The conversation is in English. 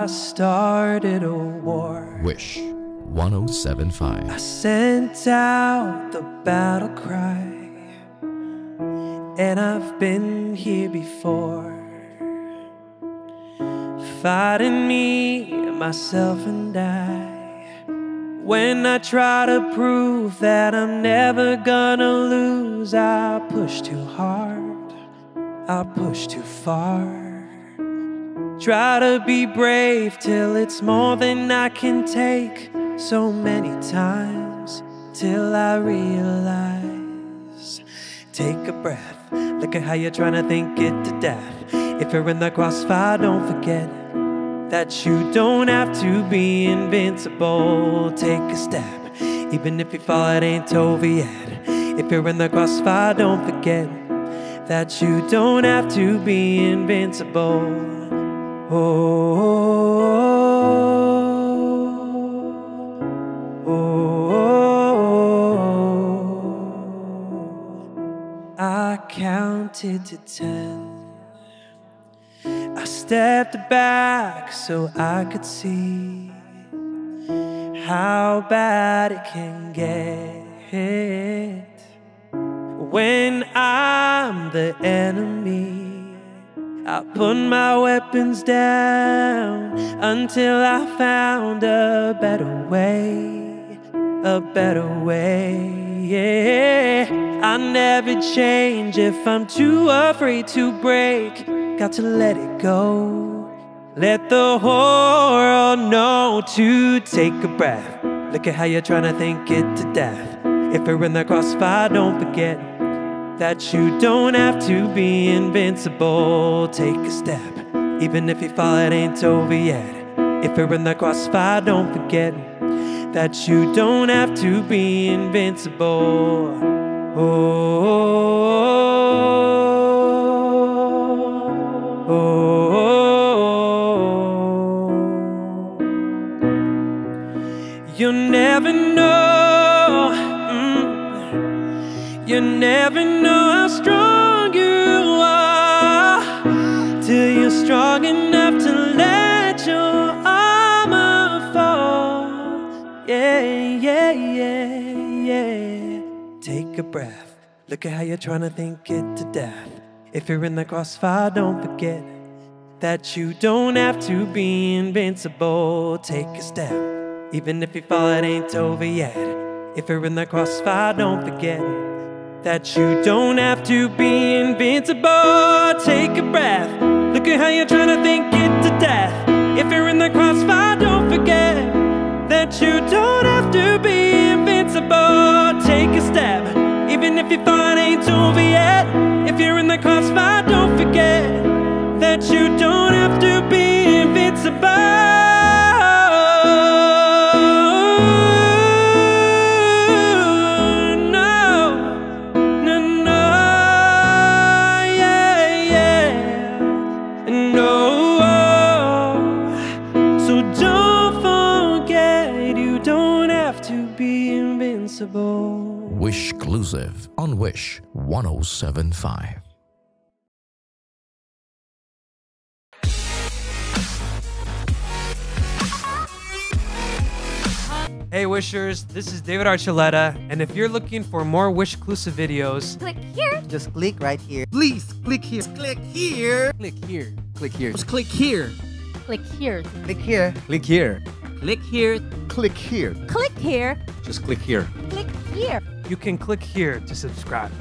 I started a war. Wish 1075. I sent out the battle cry. And I've been here before. Fighting me, myself, and I. When I try to prove that I'm never gonna lose, I push too hard, I push too far. Try to be brave till it's more than I can take. So many times till I realize. Take a breath, look at how you're trying to think it to death. If you're in the crossfire, don't forget that you don't have to be invincible. Take a step, even if you fall, it ain't over yet. If you're in the crossfire, don't forget that you don't have to be invincible. Oh oh, oh, oh, oh, I counted to ten. I stepped back so I could see how bad it can get when I'm the enemy. I put my weapons down until I found a better way, a better way. Yeah, I never change if I'm too afraid to break. Got to let it go. Let the whole world know to take a breath. Look at how you're trying to think it to death. If you're in the crossfire, don't forget that you don't have to be invincible. Take a step, even if you fall, it ain't over yet. If you're in the crossfire, don't forget that you don't have to be invincible. Oh, oh, oh, oh You'll never know. You never know how strong you are till you're strong enough to let your armor fall. Yeah, yeah, yeah, yeah. Take a breath. Look at how you're trying to think it to death. If you're in the crossfire, don't forget that you don't have to be invincible. Take a step, even if you fall, it ain't over yet. If you're in the crossfire, don't forget that you don't have to be invincible. Take a breath. Look at how you're trying to think it to death. If you're in the crossfire, don't forget that you don't have to be invincible. Take a step, even if you fall, it ain't over yet. If you're in the crossfire, don't forget that you don't have to be invincible. No. So don't forget, you don't have to be invincible. Wish exclusive on Wish 1075. Hey Wishers, this is David Archuleta, and if you're looking for more Wish exclusive videos, Click here. Just click right here. Please click here. Click here. Click here. Click here. Just click here. Click here. Click here. Click here. Click here. Click here. Click here. Just click here. Click here. you can click here to subscribe.